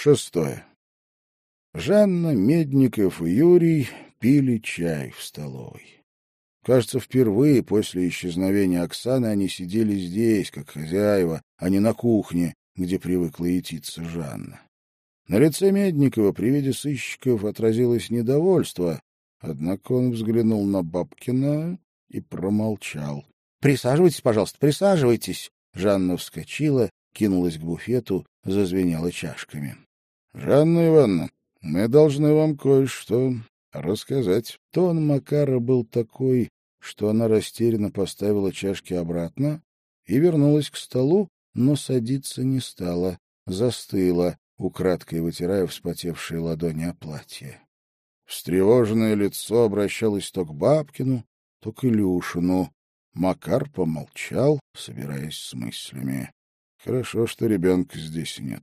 Шестое. Жанна, Медников и Юрий пили чай в столовой. Кажется, впервые после исчезновения Оксаны они сидели здесь, как хозяева, а не на кухне, где привыкла ятиться Жанна. На лице Медникова при виде сыщиков отразилось недовольство, однако он взглянул на Бабкина и промолчал. — Присаживайтесь, пожалуйста, присаживайтесь. Жанна вскочила, кинулась к буфету, зазвенела чашками. — Жанна Ивановна, мы должны вам кое-что рассказать. Тон Макара был такой, что она растерянно поставила чашки обратно и вернулась к столу, но садиться не стала, застыла, украдкой вытирая вспотевшие ладони о платье. Встревоженное лицо обращалось то к Бабкину, то к Илюшину. Макар помолчал, собираясь с мыслями. Хорошо, что ребенка здесь нет.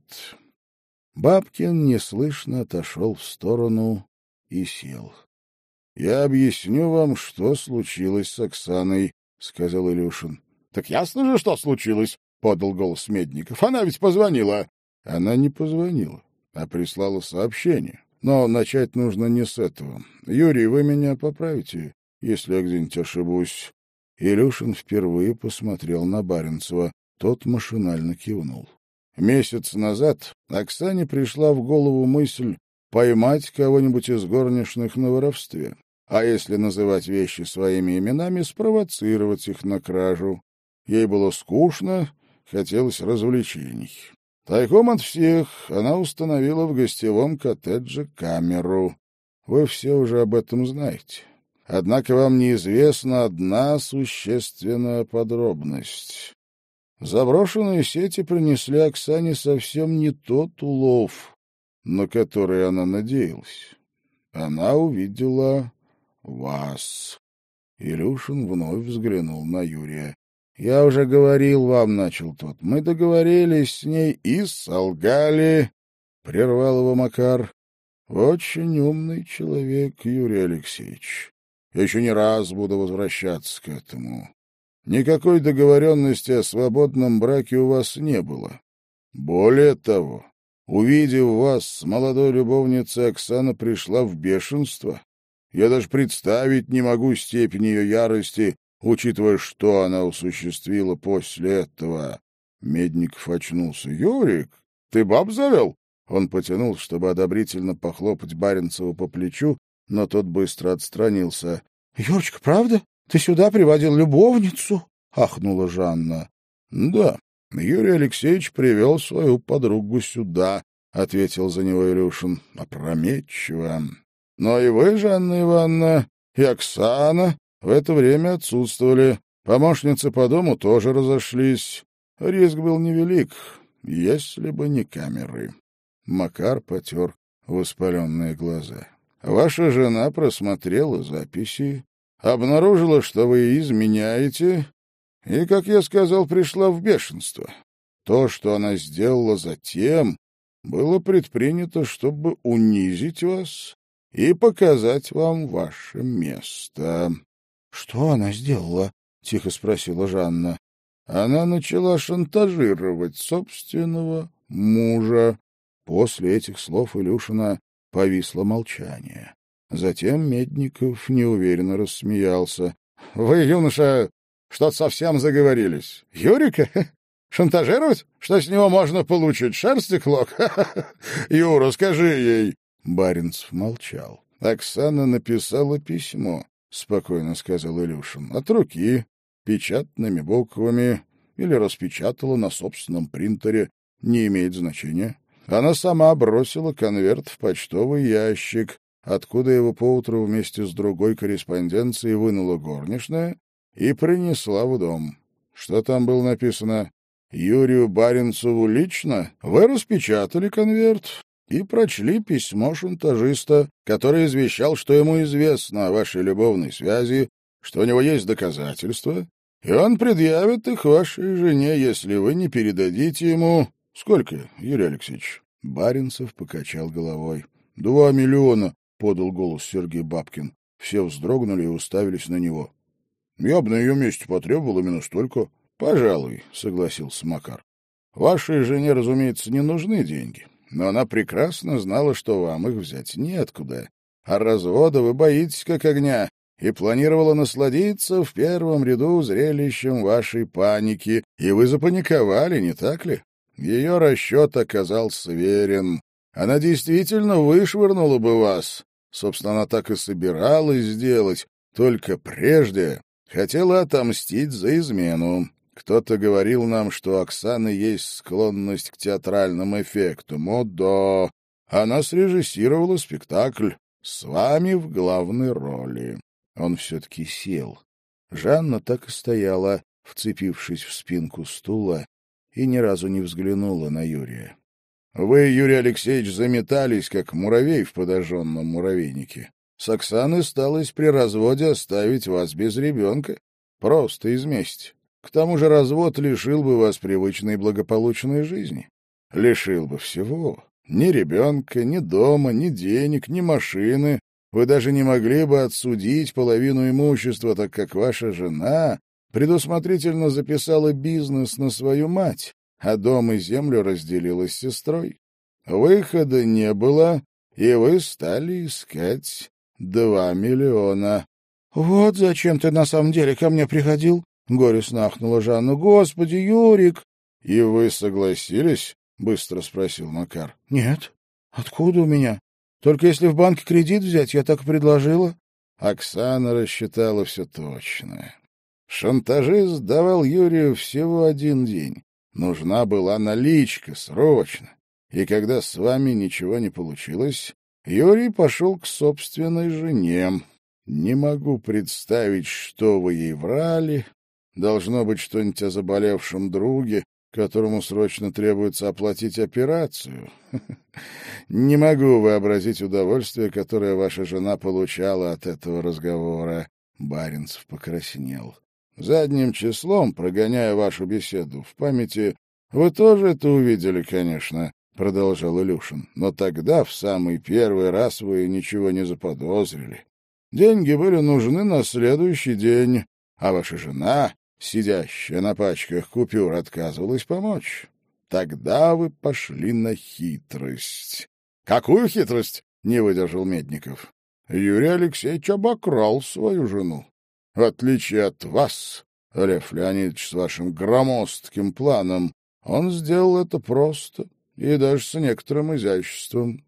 Бабкин неслышно отошел в сторону и сел. — Я объясню вам, что случилось с Оксаной, — сказал Илюшин. — Так ясно же, что случилось, — подал голос Медников. — Она ведь позвонила. Она не позвонила, а прислала сообщение. Но начать нужно не с этого. Юрий, вы меня поправите, если я где-нибудь ошибусь. Илюшин впервые посмотрел на Баренцева. Тот машинально кивнул. Месяц назад Оксане пришла в голову мысль поймать кого-нибудь из горничных на воровстве а если называть вещи своими именами, спровоцировать их на кражу. Ей было скучно, хотелось развлечений. Тайком от всех она установила в гостевом коттедже камеру. Вы все уже об этом знаете. Однако вам неизвестна одна существенная подробность. Заброшенные сети принесли Оксане совсем не тот улов, на который она надеялась. Она увидела вас. Илюшин вновь взглянул на Юрия. — Я уже говорил вам, — начал тот. — Мы договорились с ней и солгали, — прервал его Макар. — Очень умный человек, Юрий Алексеевич. Я еще не раз буду возвращаться к этому. Никакой договоренности о свободном браке у вас не было. Более того, увидев вас с молодой любовницей, Оксана пришла в бешенство я даже представить не могу степень ее ярости, учитывая, что она осуществила после этого. Медников очнулся. — Юрик, ты баб завел? Он потянул, чтобы одобрительно похлопать Баренцева по плечу, но тот быстро отстранился. — Юрочка, правда? Ты сюда приводил любовницу? — ахнула Жанна. — Да, Юрий Алексеевич привел свою подругу сюда, — ответил за него Илюшин. — Опрометчиво. Но и вы, Жанна Ивановна, и Оксана в это время отсутствовали. Помощницы по дому тоже разошлись. Риск был невелик, если бы не камеры. Макар потер воспаленные глаза. Ваша жена просмотрела записи, обнаружила, что вы изменяете, и, как я сказал, пришла в бешенство. То, что она сделала затем, было предпринято, чтобы унизить вас и показать вам ваше место. — Что она сделала? — тихо спросила Жанна. Она начала шантажировать собственного мужа. После этих слов Илюшина повисло молчание. Затем Медников неуверенно рассмеялся. — Вы, юноша, что-то совсем заговорились. Юрика? Шантажировать? Что с него можно получить? Шерсти клок? Юра, скажи ей. Баринцев молчал. Оксана написала письмо, — спокойно сказал Илюшин, — от руки, печатными буквами или распечатала на собственном принтере, не имеет значения. Она сама бросила конверт в почтовый ящик, откуда его поутру вместе с другой корреспонденцией вынула горничная и принесла в дом. Что там было написано? Юрию Баренцеву лично? Вы распечатали конверт, и прочли письмо шантажиста, который извещал, что ему известно о вашей любовной связи, что у него есть доказательства, и он предъявит их вашей жене, если вы не передадите ему... Сколько, Юрий Алексеевич? Баринцев покачал головой. — Два миллиона, — подал голос Сергей Бабкин. Все вздрогнули и уставились на него. — Я бы на ее месте потребовал именно столько. — Пожалуй, — согласился Макар. — Вашей жене, разумеется, не нужны деньги. но она прекрасно знала, что вам их взять неоткуда. А развода вы боитесь как огня, и планировала насладиться в первом ряду зрелищем вашей паники, и вы запаниковали, не так ли? Ее расчет оказался верен. Она действительно вышвырнула бы вас. Собственно, она так и собиралась сделать, только прежде хотела отомстить за измену. Кто-то говорил нам, что у Оксаны есть склонность к театральным эффектам. О, да! Она срежиссировала спектакль с вами в главной роли. Он все-таки сел. Жанна так и стояла, вцепившись в спинку стула, и ни разу не взглянула на Юрия. Вы, Юрий Алексеевич, заметались, как муравей в подожженном муравейнике. С Оксаной сталось при разводе оставить вас без ребенка. Просто из мести. К тому же развод лишил бы вас привычной благополучной жизни. Лишил бы всего. Ни ребенка, ни дома, ни денег, ни машины, вы даже не могли бы отсудить половину имущества, так как ваша жена предусмотрительно записала бизнес на свою мать, а дом и землю разделила с сестрой. Выхода не было, и вы стали искать два миллиона. — Вот зачем ты на самом деле ко мне приходил? — горестно ахнула Жанна. — Господи, Юрик! — И вы согласились? — быстро спросил Макар. — Нет. Откуда у меня? Только если в банке кредит взять, я так и предложила. Оксана рассчитала все точно. Шантажист давал Юрию всего один день. Нужна была наличка, срочно. И когда с вами ничего не получилось, Юрий пошел к собственной жене. Не могу представить, что вы ей врали. Должно быть что-нибудь о заболевшем друге, которому срочно требуется оплатить операцию. Не могу вообразить удовольствие, которое ваша жена получала от этого разговора. Баринцев покраснел. Задним числом, прогоняя вашу беседу в памяти, вы тоже это увидели, конечно, — продолжал Илюшин. Но тогда, в самый первый раз, вы ничего не заподозрили. Деньги были нужны на следующий день, а ваша жена сидящая на пачках купюр, отказывалась помочь. Тогда вы пошли на хитрость. — Какую хитрость? — не выдержал Медников. Юрий Алексеевич обокрал свою жену. В отличие от вас, Лев Леонидович, с вашим громоздким планом, он сделал это просто и даже с некоторым изяществом.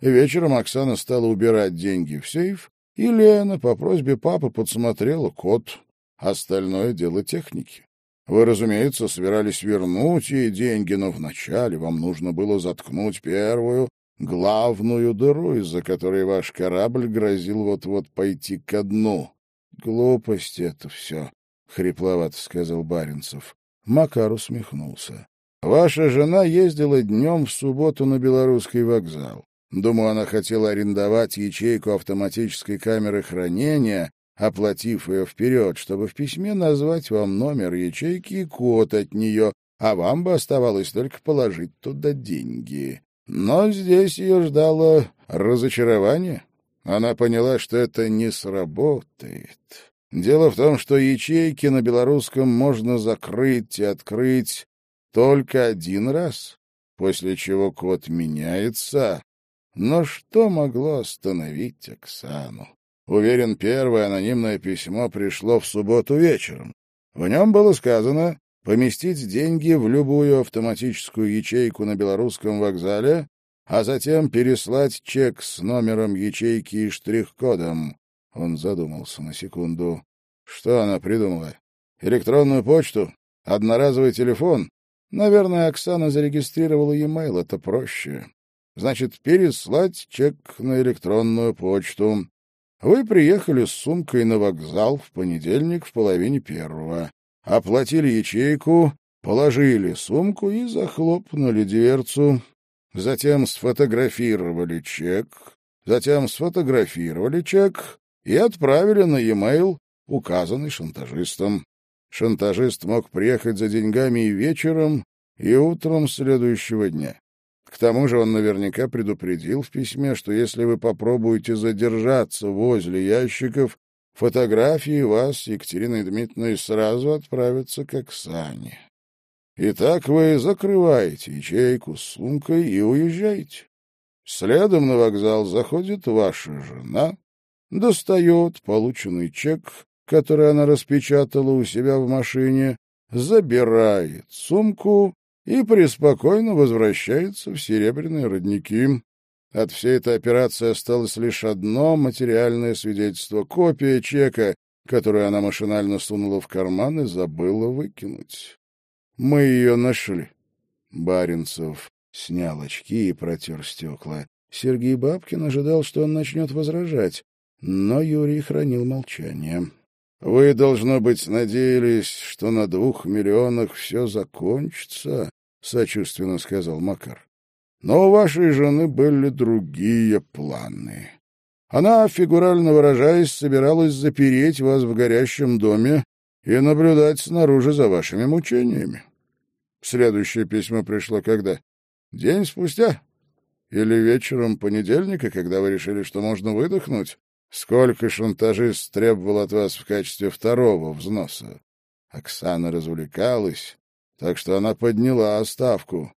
И вечером Оксана стала убирать деньги в сейф, и Лена по просьбе папы подсмотрела код. Остальное дело техники. Вы, разумеется, собирались вернуть ей деньги, но вначале вам нужно было заткнуть первую, главную дыру, из-за которой ваш корабль грозил вот-вот пойти ко дну. — Глупость это все, — хрипловато сказал Баринцев. Макар усмехнулся. — Ваша жена ездила днем в субботу на Белорусский вокзал. Думаю, она хотела арендовать ячейку автоматической камеры хранения, оплатив ее вперед, чтобы в письме назвать вам номер ячейки и код от нее, а вам бы оставалось только положить туда деньги. Но здесь ее ждало разочарование. Она поняла, что это не сработает. Дело в том, что ячейки на белорусском можно закрыть и открыть только один раз, после чего код меняется. Но что могло остановить Оксану? Уверен, первое анонимное письмо пришло в субботу вечером. В нем было сказано поместить деньги в любую автоматическую ячейку на белорусском вокзале, а затем переслать чек с номером ячейки и штрих-кодом. Он задумался на секунду. Что она придумала? Электронную почту? Одноразовый телефон? Наверное, Оксана зарегистрировала e-mail, это проще. Значит, переслать чек на электронную почту. Вы приехали с сумкой на вокзал в понедельник в половине первого, оплатили ячейку, положили сумку и захлопнули дверцу. Затем сфотографировали чек, затем сфотографировали чек и отправили на e-mail, указанный шантажистом. Шантажист мог приехать за деньгами и вечером, и утром следующего дня. К тому же он наверняка предупредил в письме, что если вы попробуете задержаться возле ящиков, фотографии вас, Екатериной Дмитриевной, сразу отправятся к Оксане. Итак, вы закрываете ячейку с сумкой и уезжаете. Следом на вокзал заходит ваша жена, достает полученный чек, который она распечатала у себя в машине, забирает сумку и преспокойно возвращается в серебряные родники. От всей этой операции осталось лишь одно материальное свидетельство — копия чека, которую она машинально сунула в карман и забыла выкинуть. Мы ее нашли. Баринцев снял очки и протер стекла. Сергей Бабкин ожидал, что он начнет возражать, но Юрий хранил молчание. — Вы, должно быть, надеялись, что на двух миллионах все закончится, — сочувственно сказал Макар. — Но у вашей жены были другие планы. Она, фигурально выражаясь, собиралась запереть вас в горящем доме и наблюдать снаружи за вашими мучениями. Следующее письмо пришло когда? День спустя? Или вечером понедельника, когда вы решили, что можно выдохнуть? Сколько шантажист требовал от вас в качестве второго взноса? Оксана развлекалась, так что она подняла ставку.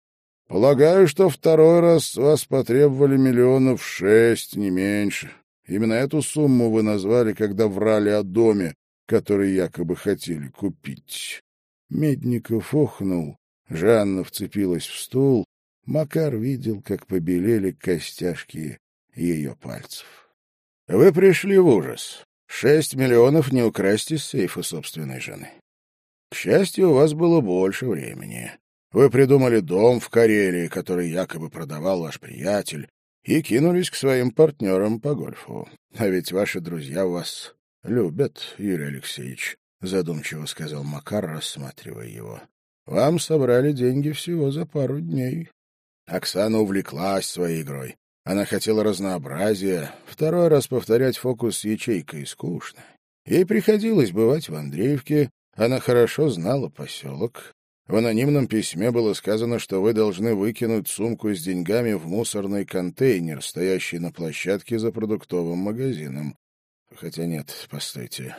Полагаю, что второй раз вас потребовали миллионов шесть, не меньше. Именно эту сумму вы назвали, когда врали о доме, который якобы хотели купить. Медников охнул. Жанна вцепилась в стул. Макар видел, как побелели костяшки ее пальцев. Вы пришли в ужас. Шесть миллионов не украсть из сейфа собственной жены. К счастью, у вас было больше времени. Вы придумали дом в Карелии, который якобы продавал ваш приятель, и кинулись к своим партнерам по гольфу. А ведь ваши друзья вас любят, Юрий Алексеевич, — задумчиво сказал Макар, рассматривая его. Вам собрали деньги всего за пару дней. Оксана увлеклась своей игрой. Она хотела разнообразия. Второй раз повторять фокус с ячейкой скучно. Ей приходилось бывать в Андреевке. Она хорошо знала поселок. В анонимном письме было сказано, что вы должны выкинуть сумку с деньгами в мусорный контейнер, стоящий на площадке за продуктовым магазином. Хотя нет, постойте.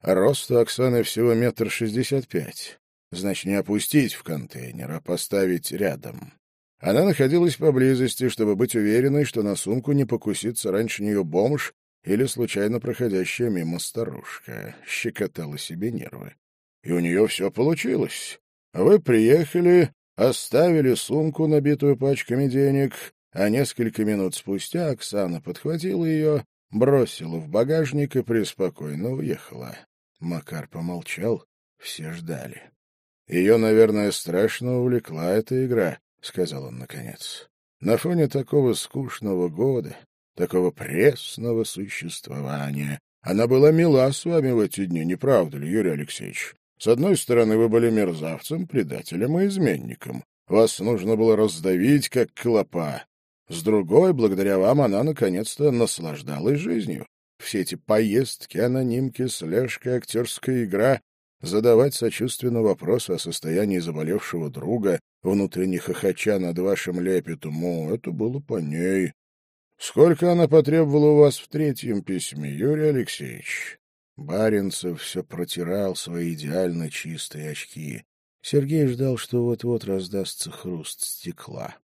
Рост у Оксаны всего метр шестьдесят пять. Значит, не опустить в контейнер, а поставить рядом. Она находилась поблизости, чтобы быть уверенной, что на сумку не покусится раньше нее бомж или случайно проходящая мимо старушка. Щекотала себе нервы. И у нее все получилось. Вы приехали, оставили сумку, набитую пачками денег, а несколько минут спустя Оксана подхватила ее, бросила в багажник и преспокойно уехала. Макар помолчал, все ждали. Ее, наверное, страшно увлекла эта игра, — сказал он наконец. На фоне такого скучного года, такого пресного существования, она была мила с вами в эти дни, не правда ли, Юрий Алексеевич? С одной стороны, вы были мерзавцем, предателем и изменником. Вас нужно было раздавить, как клопа. С другой, благодаря вам, она наконец-то наслаждалась жизнью. Все эти поездки, анонимки, слежка, актерская игра, задавать сочувственно вопросы о состоянии заболевшего друга, внутренне хохоча над вашим лепетом, о, это было по ней. Сколько она потребовала у вас в третьем письме, Юрий Алексеевич? Баринцев все протирал свои идеально чистые очки. Сергей ждал, что вот-вот раздастся хруст стекла.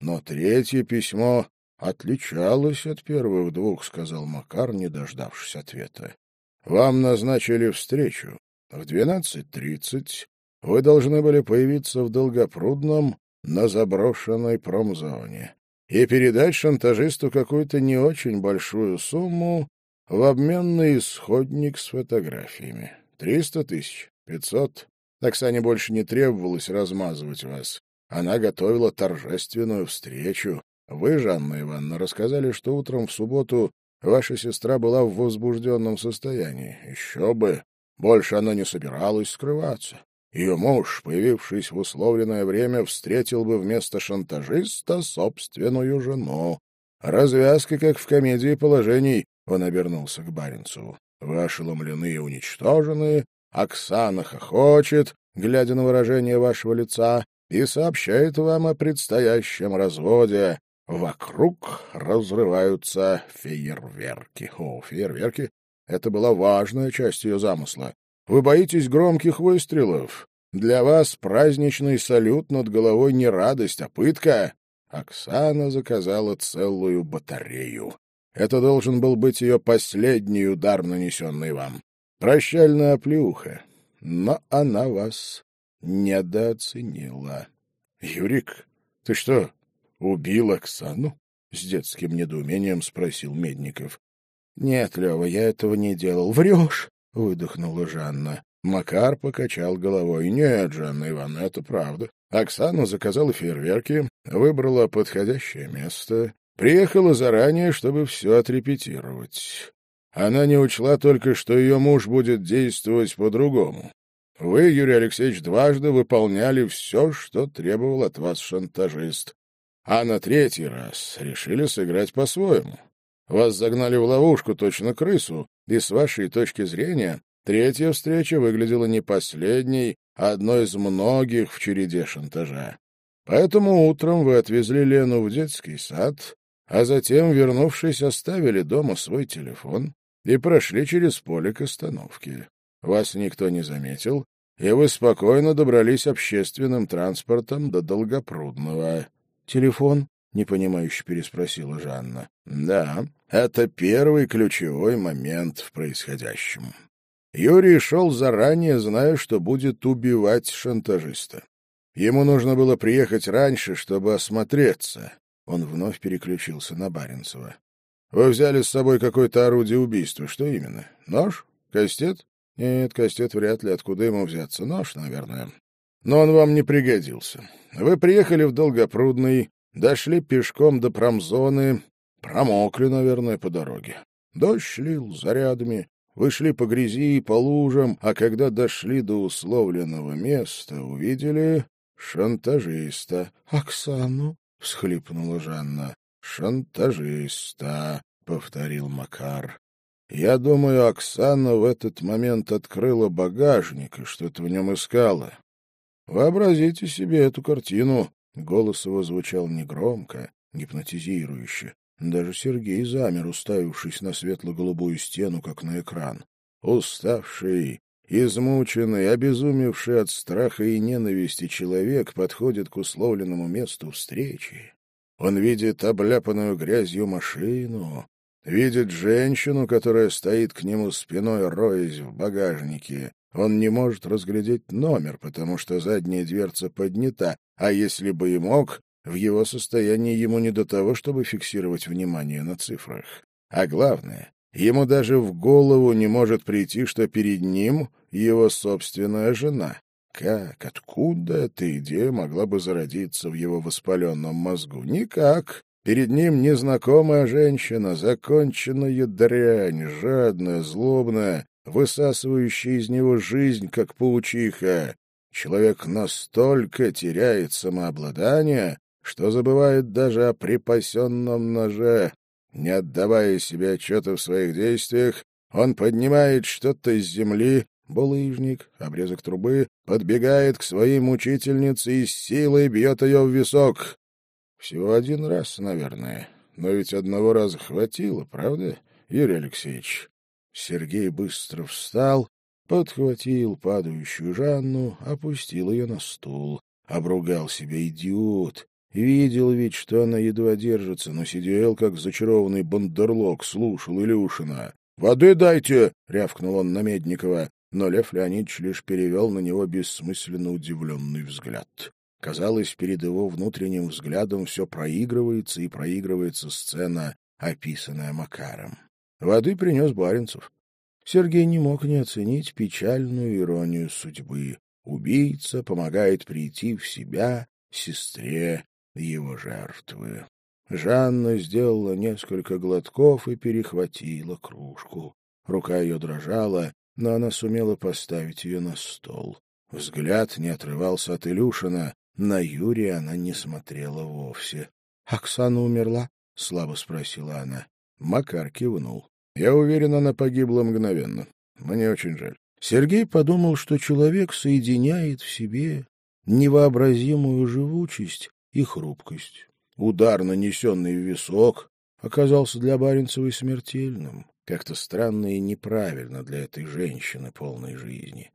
Но третье письмо отличалось от первых двух, — сказал Макар, не дождавшись ответа. — Вам назначили встречу. В двенадцать тридцать вы должны были появиться в Долгопрудном на заброшенной промзоне и передать шантажисту какую-то не очень большую сумму в обмен на исходник с фотографиями. Триста тысяч, пятьсот. Оксане больше не требовалось размазывать вас. Она готовила торжественную встречу. Вы, Жанна Ивановна, рассказали, что утром в субботу ваша сестра была в возбужденном состоянии. Еще бы! Больше она не собиралась скрываться. Ее муж, появившись в условленное время, встретил бы вместо шантажиста собственную жену. Развязка, как в комедии положений, он обернулся к Баренцеву. Вы ошеломлены и уничтожены. Оксана хохочет, глядя на выражение вашего лица, и сообщает вам о предстоящем разводе. Вокруг разрываются фейерверки. О, фейерверки! Это была важная часть ее замысла. Вы боитесь громких выстрелов. Для вас праздничный салют над головой не радость, а пытка. Оксана заказала целую батарею. Это должен был быть ее последний удар, нанесенный вам. Прощальная оплеуха. Но она вас недооценила. — Юрик, ты что, убил Оксану? — с детским недоумением спросил Медников. — Нет, Лева, я этого не делал. — Врешь! — выдохнула Жанна. Макар покачал головой. — Нет, Жанна Ивановна, это правда. Оксана заказала фейерверки, выбрала подходящее место, приехала заранее, чтобы все отрепетировать. Она не учла только, что ее муж будет действовать по-другому. Вы, Юрий Алексеевич, дважды выполняли все, что требовал от вас шантажист. А на третий раз решили сыграть по-своему. Вас загнали в ловушку, точно крысу, и с вашей точки зрения Третья встреча выглядела не последней, а одной из многих в череде шантажа. Поэтому утром вы отвезли Лену в детский сад, а затем, вернувшись, оставили дома свой телефон и прошли через поле к остановке. Вас никто не заметил, и вы спокойно добрались общественным транспортом до Долгопрудного. — Телефон? — непонимающе переспросила Жанна. — Да, это первый ключевой момент в происходящем. Юрий шел заранее, зная, что будет убивать шантажиста. Ему нужно было приехать раньше, чтобы осмотреться. Он вновь переключился на Баренцева. — Вы взяли с собой какое-то орудие убийства. Что именно? Нож? Кастет? Нет, кастет вряд ли. Откуда ему взяться? Нож, наверное. Но он вам не пригодился. Вы приехали в Долгопрудный, дошли пешком до промзоны, промокли, наверное, по дороге. Дождь лил зарядами, вы шли по грязи и по лужам, а когда дошли до условленного места, увидели шантажиста. — Оксану? — всхлипнула Жанна. — Шантажиста, — повторил Макар. Я думаю, Оксана в этот момент открыла багажник и что-то в нем искала. Вообразите себе эту картину. Голос его звучал негромко, гипнотизирующе. Даже Сергей замер, уставившись на светло-голубую стену, как на экран. Уставший, измученный, обезумевший от страха и ненависти человек подходит к условленному месту встречи. Он видит обляпанную грязью машину, видит женщину, которая стоит к нему спиной, роясь в багажнике. Он не может разглядеть номер, потому что задняя дверца поднята, а если бы и мог, в его состоянии ему не до того, чтобы фиксировать внимание на цифрах. А главное, ему даже в голову не может прийти, что перед ним его собственная жена. Как, откуда эта идея могла бы зародиться в его воспаленном мозгу? Никак. Перед ним незнакомая женщина, законченная дрянь, жадная, злобная, высасывающая из него жизнь, как паучиха. Человек настолько теряет самообладание, что забывает даже о припасенном ноже. Не отдавая себе отчета в своих действиях, он поднимает что-то с земли, булыжник, обрезок трубы, подбегает к своей мучительнице и с силой бьет ее в висок. Всего один раз, наверное. Но ведь одного раза хватило, правда, Юрий Алексеевич? Сергей быстро встал, подхватил падающую Жанну, опустил ее на стул. Обругал себя идиот, Видел ведь, что она едва держится, но сидел, как зачарованный бандерлог, слушал Илюшина. «Воды дайте!» — рявкнул он на Медникова, но Лев Леонидович лишь перевел на него бессмысленно удивленный взгляд. Казалось, перед его внутренним взглядом все проигрывается и проигрывается сцена, описанная Макаром. Воды принес Баренцев. Сергей не мог не оценить печальную иронию судьбы. Убийца помогает прийти в себя сестре его жертвы. Жанна сделала несколько глотков и перехватила кружку. Рука ее дрожала, но она сумела поставить ее на стол. Взгляд не отрывался от Илюшина, на Юрия она не смотрела вовсе. — Оксана умерла? — слабо спросила она. Макар кивнул. — Я уверен, она погибла мгновенно. Мне очень жаль. Сергей подумал, что человек соединяет в себе невообразимую живучесть и хрупкость. Удар, нанесенный в висок, оказался для Баренцевой смертельным, как-то странно и неправильно для этой женщины полной жизни.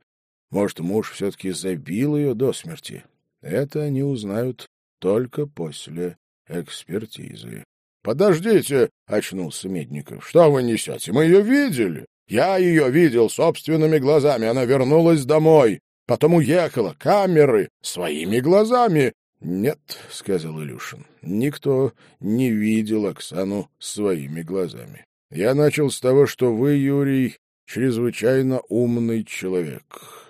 Может, муж все-таки забил ее до смерти? Это они узнают только после экспертизы. — Подождите, — очнулся Медников. — Что вы несете? Мы ее видели. Я ее видел собственными глазами. Она вернулась домой. Потом уехала. Камеры. Своими глазами. — Нет, — сказал Илюшин, — никто не видел Оксану своими глазами. Я начал с того, что вы, Юрий, чрезвычайно умный человек.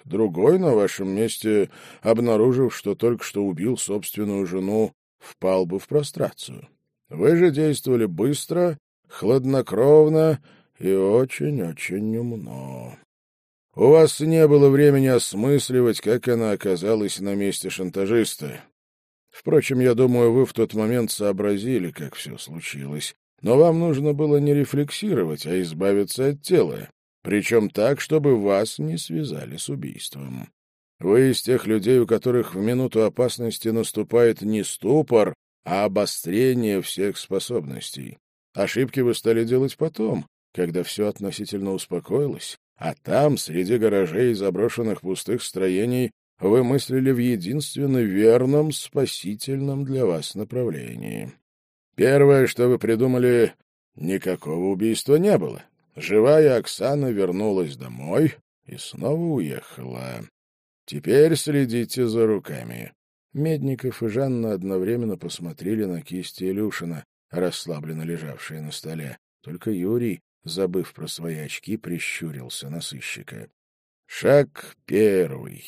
Другой на вашем месте, обнаружив, что только что убил собственную жену, впал бы в прострацию. Вы же действовали быстро, хладнокровно и очень-очень умно. У вас не было времени осмысливать, как она оказалась на месте шантажиста. Впрочем, я думаю, вы в тот момент сообразили, как все случилось. Но вам нужно было не рефлексировать, а избавиться от тела. Причем так, чтобы вас не связали с убийством. Вы из тех людей, у которых в минуту опасности наступает не ступор, а обострение всех способностей. Ошибки вы стали делать потом, когда все относительно успокоилось, а там, среди гаражей и заброшенных пустых строений, вы мыслили в единственно верном, спасительном для вас направлении. Первое, что вы придумали, никакого убийства не было. Живая Оксана вернулась домой и снова уехала. Теперь следите за руками. Медников и Жанна одновременно посмотрели на кисти Илюшина, расслабленно лежавшие на столе. Только Юрий, забыв про свои очки, прищурился на сыщика. Шаг первый.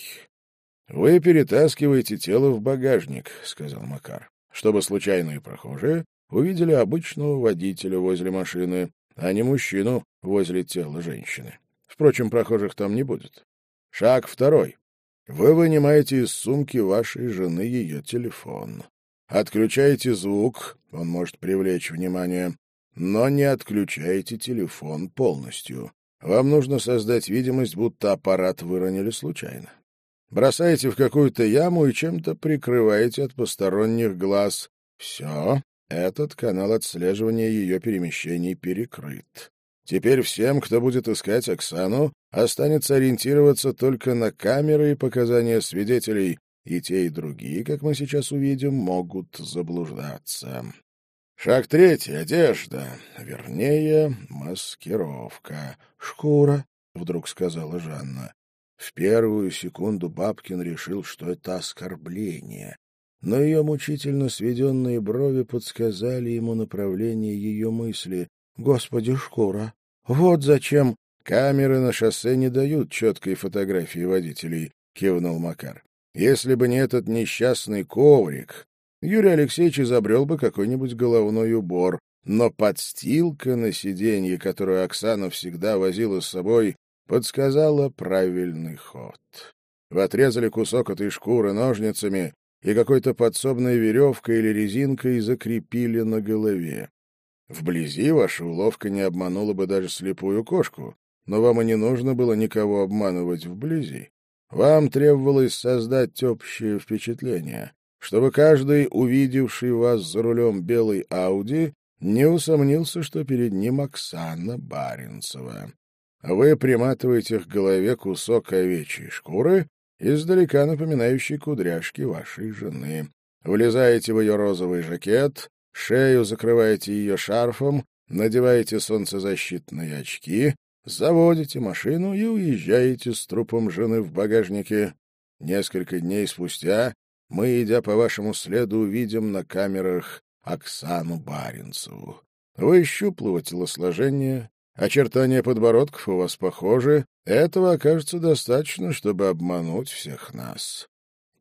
«Вы перетаскиваете тело в багажник», — сказал Макар, «чтобы случайные прохожие увидели обычного водителя возле машины, а не мужчину возле тела женщины. Впрочем, прохожих там не будет. Шаг второй. Вы вынимаете из сумки вашей жены ее телефон. Отключаете звук, он может привлечь внимание, но не отключаете телефон полностью. Вам нужно создать видимость, будто аппарат выронили случайно бросаете в какую-то яму и чем-то прикрываете от посторонних глаз. Все, этот канал отслеживания ее перемещений перекрыт. Теперь всем, кто будет искать Оксану, останется ориентироваться только на камеры и показания свидетелей, и те, и другие, как мы сейчас увидим, могут заблуждаться. Шаг третий — одежда, вернее, маскировка. — Шкура, — вдруг сказала Жанна. В первую секунду Бабкин решил, что это оскорбление, но ее мучительно сведенные брови подсказали ему направление ее мысли. «Господи, шкура! Вот зачем...» «Камеры на шоссе не дают четкой фотографии водителей», — кивнул Макар. «Если бы не этот несчастный коврик, Юрий Алексеевич изобрел бы какой-нибудь головной убор, но подстилка на сиденье, которую Оксана всегда возила с собой, подсказала правильный ход. Вы отрезали кусок этой шкуры ножницами и какой-то подсобной веревкой или резинкой закрепили на голове. Вблизи ваша уловка не обманула бы даже слепую кошку, но вам и не нужно было никого обманывать вблизи. Вам требовалось создать общее впечатление, чтобы каждый, увидевший вас за рулем белой Ауди, не усомнился, что перед ним Оксана Баренцева. Вы приматываете к голове кусок овечьей шкуры, издалека напоминающий кудряшки вашей жены. Влезаете в ее розовый жакет, шею закрываете ее шарфом, надеваете солнцезащитные очки, заводите машину и уезжаете с трупом жены в багажнике. Несколько дней спустя мы, идя по вашему следу, увидим на камерах Оксану Баренцеву. Вы щуплого телосложения, Очертания подбородков у вас похожи. Этого окажется достаточно, чтобы обмануть всех нас.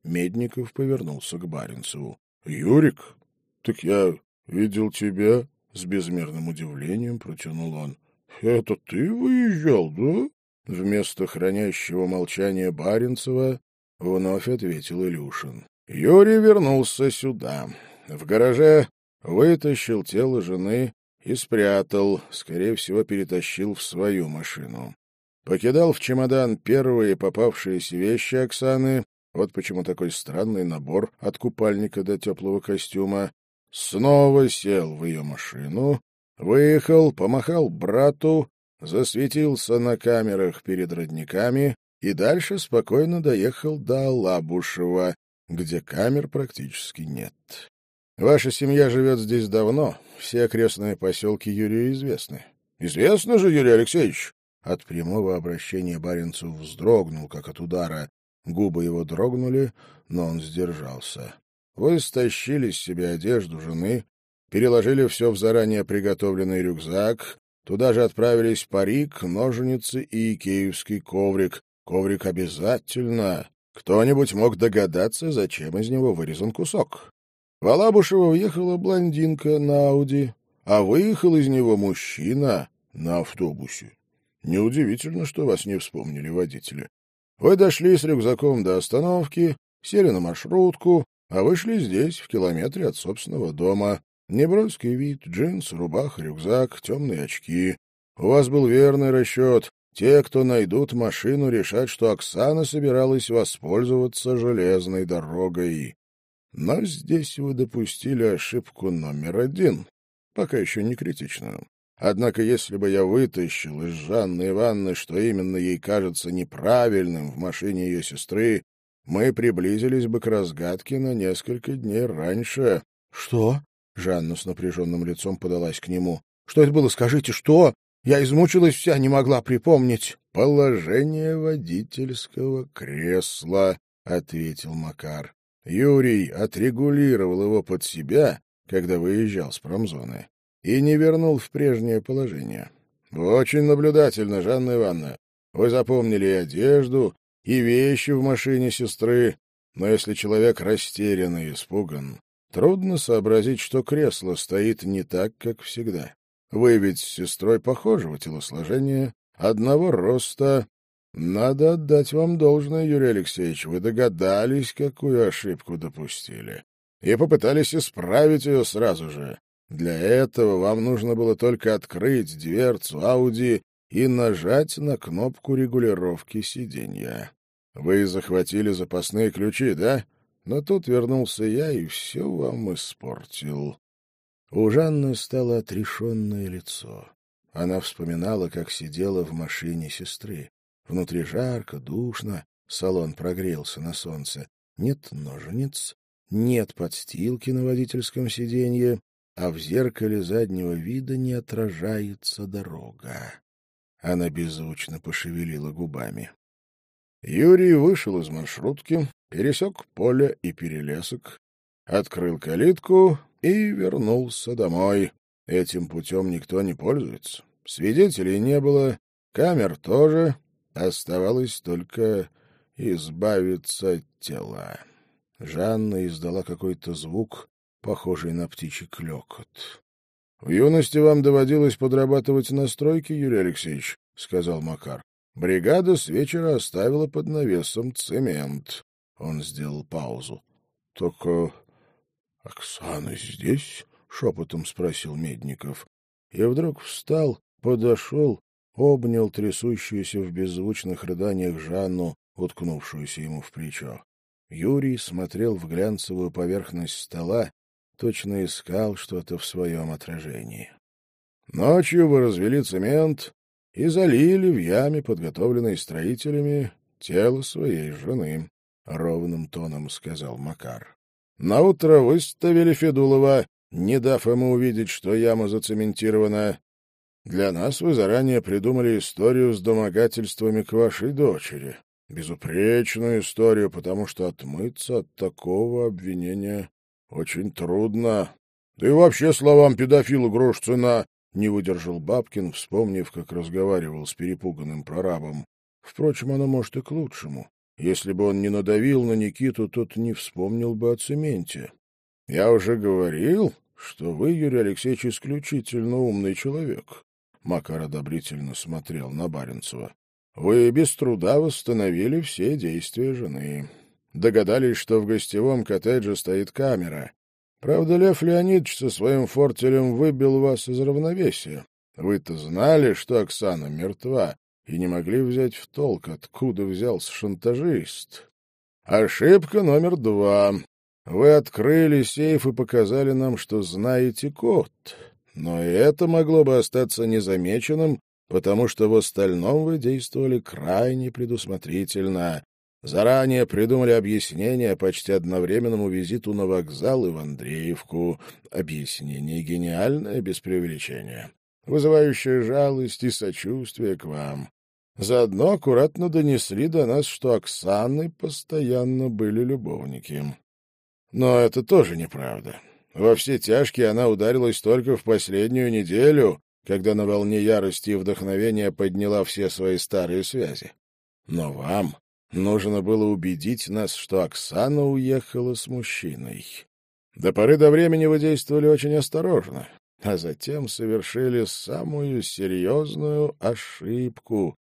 Медников повернулся к Баренцеву. — Юрик, так я видел тебя? — с безмерным удивлением протянул он. — Это ты выезжал, да? Вместо хранящего молчания Баренцева вновь ответил Илюшин. Юрий вернулся сюда. В гараже вытащил тело жены и спрятал, скорее всего, перетащил в свою машину. Покидал в чемодан первые попавшиеся вещи Оксаны, вот почему такой странный набор от купальника до теплого костюма, снова сел в ее машину, выехал, помахал брату, засветился на камерах перед родниками, и дальше спокойно доехал до Алабушева, где камер практически нет. Ваша семья живет здесь давно, все окрестные поселки Юрию известны. — Известно же, Юрий Алексеевич! От прямого обращения Баренцев вздрогнул, как от удара. Губы его дрогнули, но он сдержался. Вы стащили с себя одежду жены, переложили все в заранее приготовленный рюкзак, туда же отправились парик, ножницы и икеевский коврик. Коврик обязательно. Кто-нибудь мог догадаться, зачем из него вырезан кусок. В Алабушево въехала блондинка на Ауди, а выехал из него мужчина на автобусе. Неудивительно, что вас не вспомнили водители. Вы дошли с рюкзаком до остановки, сели на маршрутку, а вышли здесь, в километре от собственного дома. Неброский вид, джинс, рубаха, рюкзак, темные очки. У вас был верный расчет. Те, кто найдут машину, решат, что Оксана собиралась воспользоваться железной дорогой. Но здесь вы допустили ошибку номер один, пока еще не критичную. Однако, если бы я вытащил из Жанны Ивановны, что именно ей кажется неправильным в машине ее сестры, мы приблизились бы к разгадке на несколько дней раньше. — Что? — Жанна с напряженным лицом подалась к нему. — Что это было? Скажите, что? Я измучилась вся, не могла припомнить. — Положение водительского кресла, — ответил Макар. Юрий отрегулировал его под себя, когда выезжал с промзоны и не вернул в прежнее положение. Очень наблюдательно, Жанна Ивановна. Вы запомнили и одежду, и вещи в машине сестры, но если человек растерян и испуган, трудно сообразить, что кресло стоит не так, как всегда. Вы ведь с сестрой похожего телосложения, одного роста. Надо отдать вам должное, Юрий Алексеевич, вы догадались, какую ошибку допустили, и попытались исправить ее сразу же. Для этого вам нужно было только открыть дверцу Ауди и нажать на кнопку регулировки сиденья. Вы захватили запасные ключи, да? Но тут вернулся я и все вам испортил. У Жанны стало отрешенное лицо. Она вспоминала, как сидела в машине сестры. Внутри жарко, душно, салон прогрелся на солнце. Нет ножниц, нет подстилки на водительском сиденье, а в зеркале заднего вида не отражается дорога. Она беззвучно пошевелила губами. Юрий вышел из маршрутки, пересек поле и перелесок, открыл калитку и вернулся домой. Этим путем никто не пользуется. Свидетелей не было, камер тоже. Оставалось только избавиться от тела. Жанна издала какой-то звук, похожий на птичий клекот. — В юности вам доводилось подрабатывать на стройке, Юрий Алексеевич, — сказал Макар. — Бригада с вечера оставила под навесом цемент. Он сделал паузу. — Только Оксана здесь? — шепотом спросил Медников. И вдруг встал, подошел, обнял трясущуюся в беззвучных рыданиях Жанну, уткнувшуюся ему в плечо. Юрий смотрел в глянцевую поверхность стола, точно искал что-то в своем отражении. Ночью вы развели цемент и залили в яме, подготовленной строителями, тело своей жены, — ровным тоном сказал Макар. Наутро выставили Федулова, не дав ему увидеть, что яма зацементирована. Для нас вы заранее придумали историю с домогательствами к вашей дочери. Безупречную историю, потому что отмыться от такого обвинения очень трудно. Да и вообще словам педофила грош цена, не выдержал Бабкин, вспомнив, как разговаривал с перепуганным прорабом. Впрочем, оно может и к лучшему. Если бы он не надавил на Никиту, тот не вспомнил бы о цементе. Я уже говорил, что вы, Юрий Алексеевич, исключительно умный человек. Макар одобрительно смотрел на Баренцева. Вы без труда восстановили все действия жены. Догадались, что в гостевом коттедже стоит камера. Правда, Лев Леонидович со своим фортелем выбил вас из равновесия. Вы-то знали, что Оксана мертва, и не могли взять в толк, откуда взялся шантажист. Ошибка номер два. Вы открыли сейф и показали нам, что знаете код. Но это могло бы остаться незамеченным, потому что в остальном вы действовали крайне предусмотрительно. Заранее придумали объяснение почти одновременному визиту на вокзал и в Андреевку. Объяснение гениальное, без преувеличения, вызывающее жалость и сочувствие к вам. Заодно аккуратно донесли до нас, что Оксаны постоянно были любовники. Но это тоже неправда. Во все тяжкие она ударилась только в последнюю неделю, когда на волне ярости и вдохновения подняла все свои старые связи. Но вам нужно было убедить нас, что Оксана уехала с мужчиной. До поры до времени вы действовали очень осторожно, а затем совершили самую серьезную ошибку,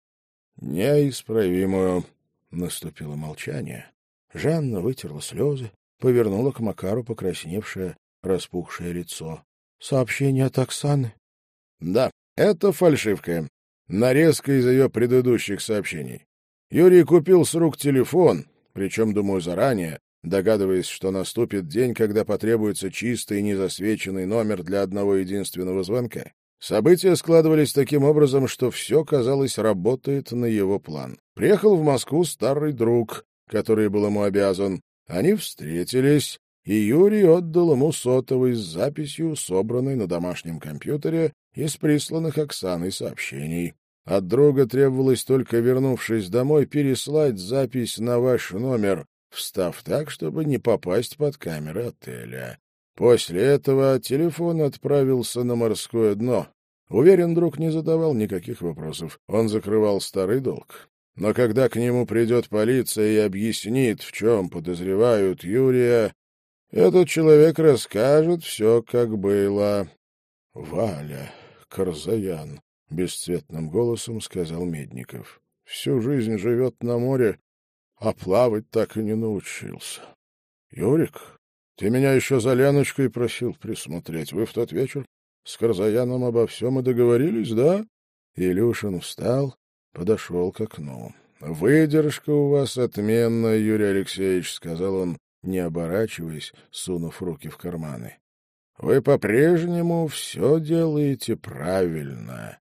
неисправимую. Наступило молчание. Жанна вытерла слезы, повернула к Макару покрасневшее, распухшее лицо. — Сообщение от Оксаны? — Да, это фальшивка. Нарезка из ее предыдущих сообщений. Юрий купил с рук телефон, причем, думаю, заранее, догадываясь, что наступит день, когда потребуется чистый незасвеченный номер для одного единственного звонка. События складывались таким образом, что все, казалось, работает на его план. Приехал в Москву старый друг, который был ему обязан. Они встретились, и Юрий отдал ему сотовый с записью, собранной на домашнем компьютере из присланных Оксаной сообщений. От друга требовалось только, вернувшись домой, переслать запись на ваш номер, встав так, чтобы не попасть под камеры отеля. После этого телефон отправился на морское дно. Уверен, друг не задавал никаких вопросов. Он закрывал старый долг. Но когда к нему придет полиция и объяснит, в чем подозревают Юрия, этот человек расскажет все, как было. — Валя, Карзаян, — бесцветным голосом сказал Медников. — Всю жизнь живет на море, а плавать так и не научился. — Юрик, ты меня еще за Леночкой просил присмотреть. Вы в тот вечер с Карзаяном обо всем и договорились, да? Илюшин встал, подошел к окну. — Выдержка у вас отменная, Юрий Алексеевич, — сказал он, не оборачиваясь, сунув руки в карманы. — Вы по-прежнему все делаете правильно.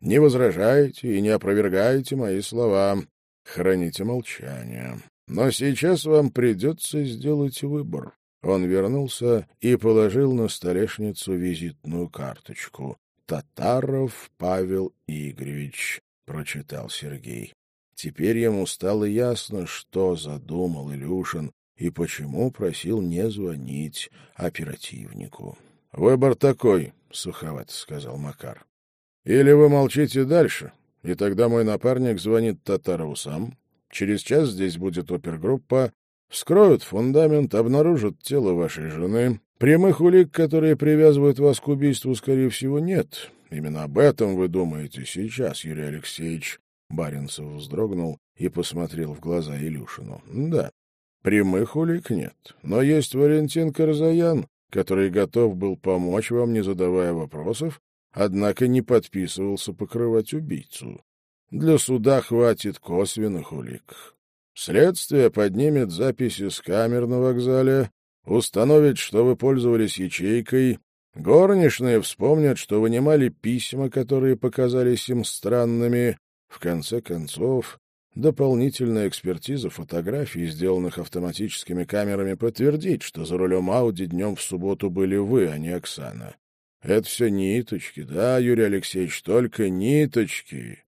Не возражаете и не опровергаете мои слова. Храните молчание. Но сейчас вам придется сделать выбор. Он вернулся и положил на столешницу визитную карточку. «Татаров Павел Игоревич», — прочитал Сергей. Теперь ему стало ясно, что задумал Илюшин и почему просил не звонить оперативнику. — Выбор такой, — суховато сказал Макар. — Или вы молчите дальше, и тогда мой напарник звонит Татарову сам. Через час здесь будет опергруппа, вскроют фундамент, обнаружат тело вашей жены. Прямых улик, которые привязывают вас к убийству, скорее всего, нет. Именно об этом вы думаете сейчас, Юрий Алексеевич. Баринцев вздрогнул и посмотрел в глаза Илюшину. — Да, Прямых улик нет, но есть Валентин Карзаян, который готов был помочь вам, не задавая вопросов, однако не подписывался покрывать убийцу. Для суда хватит косвенных улик. Следствие поднимет записи с камер на вокзале, установит, что вы пользовались ячейкой, горничные вспомнят, что вынимали письма, которые показались им странными. В конце концов, Дополнительная экспертиза фотографий, сделанных автоматическими камерами, подтвердит, что за рулем Ауди днем в субботу были вы, а не Оксана. Это все ниточки, да, Юрий Алексеевич, только ниточки.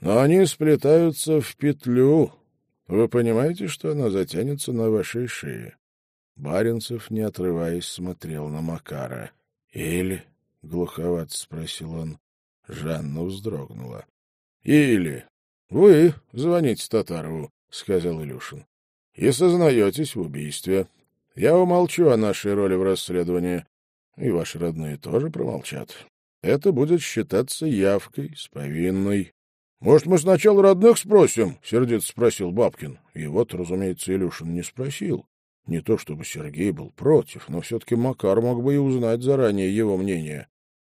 Но они сплетаются в петлю. Вы понимаете, что она затянется на вашей шее? Баренцев, не отрываясь, смотрел на Макара. — Или? — глуховато спросил он. Жанна вздрогнула. — Или, вы звоните Татарову, — сказал Илюшин, — и сознаетесь в убийстве. Я умолчу о нашей роли в расследовании, и ваши родные тоже промолчат. Это будет считаться явкой с повинной. — Может, мы сначала родных спросим? — сердито спросил Бабкин. И вот, разумеется, Илюшин не спросил. Не то чтобы Сергей был против, но все-таки Макар мог бы и узнать заранее его мнение.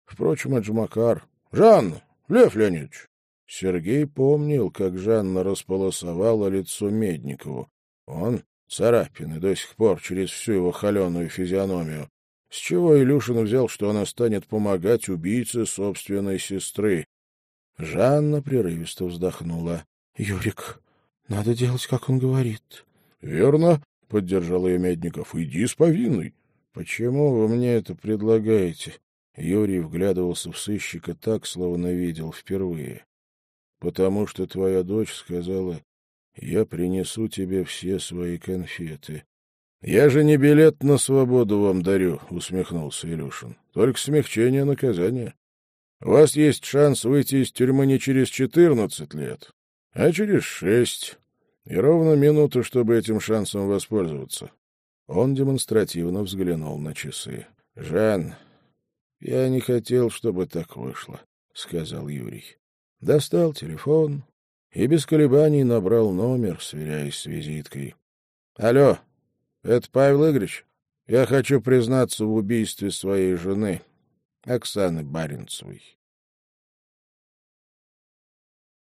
Впрочем, это же Макар. — Жанна, Лев Леонидович, Сергей помнил, как Жанна располосовала лицо Медникову. Он, царапины, до сих пор через всю его холеную физиономию. С чего Илюшин взял, что она станет помогать убийце собственной сестры? Жанна прерывисто вздохнула. — Юрик, надо делать, как он говорит. — Верно, — поддержал ее Медников. — Иди с повинной. — Почему вы мне это предлагаете? Юрий вглядывался в сыщика так, словно видел впервые. — Потому что твоя дочь сказала, я принесу тебе все свои конфеты. — Я же не билет на свободу вам дарю, — усмехнулся Илюшин. — Только смягчение наказания. У вас есть шанс выйти из тюрьмы не через четырнадцать лет, а через шесть. И ровно минуту, чтобы этим шансом воспользоваться. Он демонстративно взглянул на часы. — Жан, я не хотел, чтобы так вышло, — сказал Юрий. Достал телефон и без колебаний набрал номер, сверяясь с визиткой. — Алло, это Павел Игоревич? Я хочу признаться в убийстве своей жены, Оксаны Баренцевой.